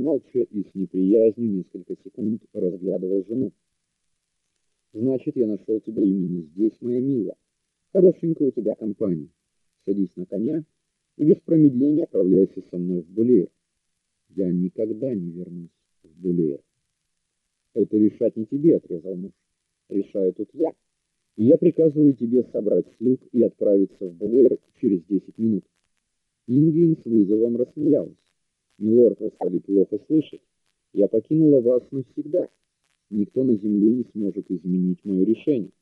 Молча и с неприязнью несколько секунд разглядывал жену. «Значит, я нашел тебя именно здесь, моя милая. Хорошенькая у тебя компания. Садись на коня и без промедления отправляйся со мной в Булеер. Я никогда не вернусь в Булеер». «Это решать не тебе», — отрезал муж. «Решаю тут я. Я приказываю тебе собрать слуг и отправиться в Булеер через десять минут». Ингин с вызовом рассмеялась. «Милорд, вы стали плохо слышать. Я покинула вас навсегда. Никто на земле не сможет изменить мое решение.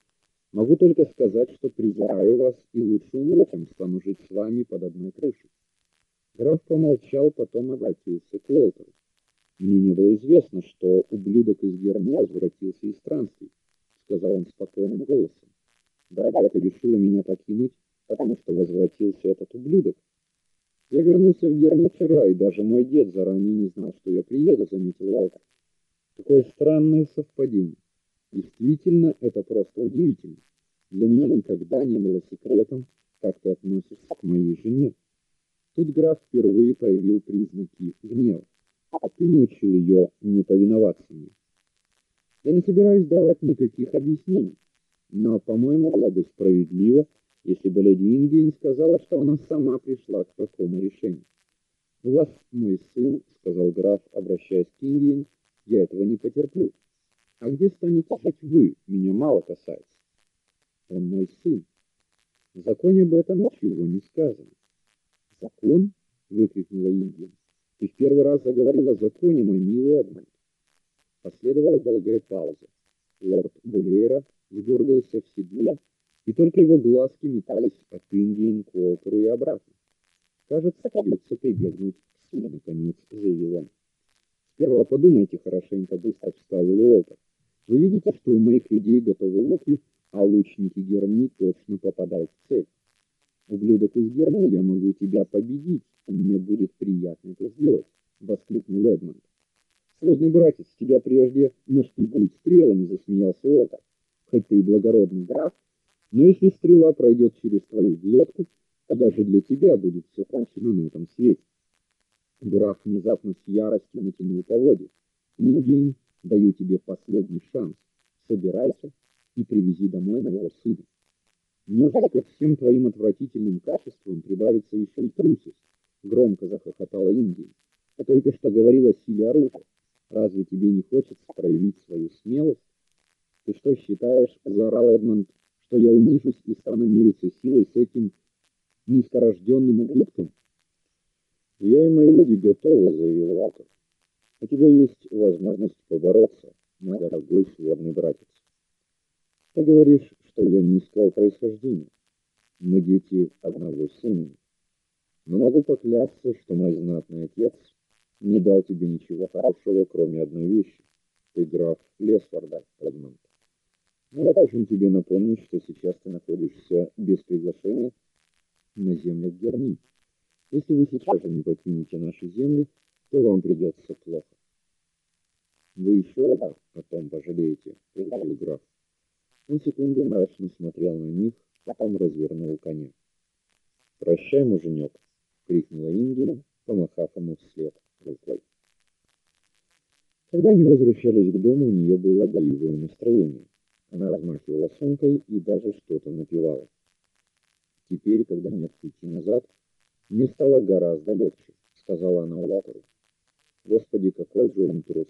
Могу только сказать, что презираю вас и лучше умру, чем стану жить с вами под одной крышей». Граф помолчал, потом обратился к Уолтеру. «Мне не было известно, что ублюдок из Герни возвратился из странствий», — сказал он спокойным голосом. «Дорогая, ты решила меня покинуть, потому что возвратился этот ублюдок. Я вернулся в Герни вчера, и даже мой дед заранее не знал, что я приеду, заметил Валтер. Какое странное совпадение. Действительно, это просто удивительно. Для меня никогда не было секретом, как ты относишься к моей жене. Тут граф впервые проявил признаки гнева. А ты научил ее не повиноваться мне. Я не собираюсь давать никаких объяснений, но, по-моему, было бы справедливо, если бы леди Ингейн сказала, что она сама пришла к такому решению. «У вас мой сын», — сказал граф, обращаясь к Ингейн, — «я этого не потерплю. А где станете жить вы? Меня мало касается». «Он мой сын». В законе об этом ничего не сказано. «Закон?» — выкрикнула Ингейн. «Ты в первый раз заговорил о законе, мой милый Эдмонд». Последовала долгая пауза. Лорд Булейра сгорбился в седле, и только его глазки метались от Индии к Уолтеру и обратно. «Кажется, придется прибегнуть наконец», — заявил он. «Сперва подумайте хорошенько», — быстро вставил Уолтер. «Вы видите, что у моих людей готовы луки, а лучники Герни точно попадают в цель. Ублюдок из Герни, я могу тебя победить, и мне будет приятно это сделать», — воскликнул Эдмонд. «Сложный братец, тебя прежде нашпигуют стрелами», — засмеялся Уолтер. «Хоть ты и благородный граф, но если стрела пройдет через твою глотку, то даже для тебя будет все кончено на этом свете. Граф внезапно с яростью натянул поводья. Нигень, даю тебе последний шанс. Собирайся и привези домой моего сына. Неужели ко всем твоим отвратительным качествам прибавится еще и трусость? Громко захохотала Индия. Я только что говорила силе оружия. Разве тебе не хочется проявить свою смелость? Ты что считаешь, заорал Эдмонд, что я унижусь и стану мериться силой с этим низкорожденным ублюдком? Я и мои люди готовы, заявил Валтер. У тебя есть возможность побороться, мой дорогой сводный братец. Ты говоришь, что я низкого происхождения. Мы дети одного семени. Но могу поклясться, что мой знатный отец не дал тебе ничего хорошего, кроме одной вещи. Ты граф Лесфорда, Эдмонд. Но я должен тебе напомнить, что сейчас ты находишься без приглашения на землях Герни. Если вы сейчас же не покинете наши земли, то вам придется плохо. Вы еще раз о том пожалеете, прибавил граф. Он секунду мрачно смотрел на них, потом развернул коня. «Прощай, муженек!» — крикнула Индия, помахав ему вслед рукой. Когда они возвращались к дому, у нее было боевое настроение. Она размахивала сумкой и даже что-то напевала. Теперь, когда нет пути назад, мне стало гораздо легче, сказала она Латору. Господи, какой же он трус!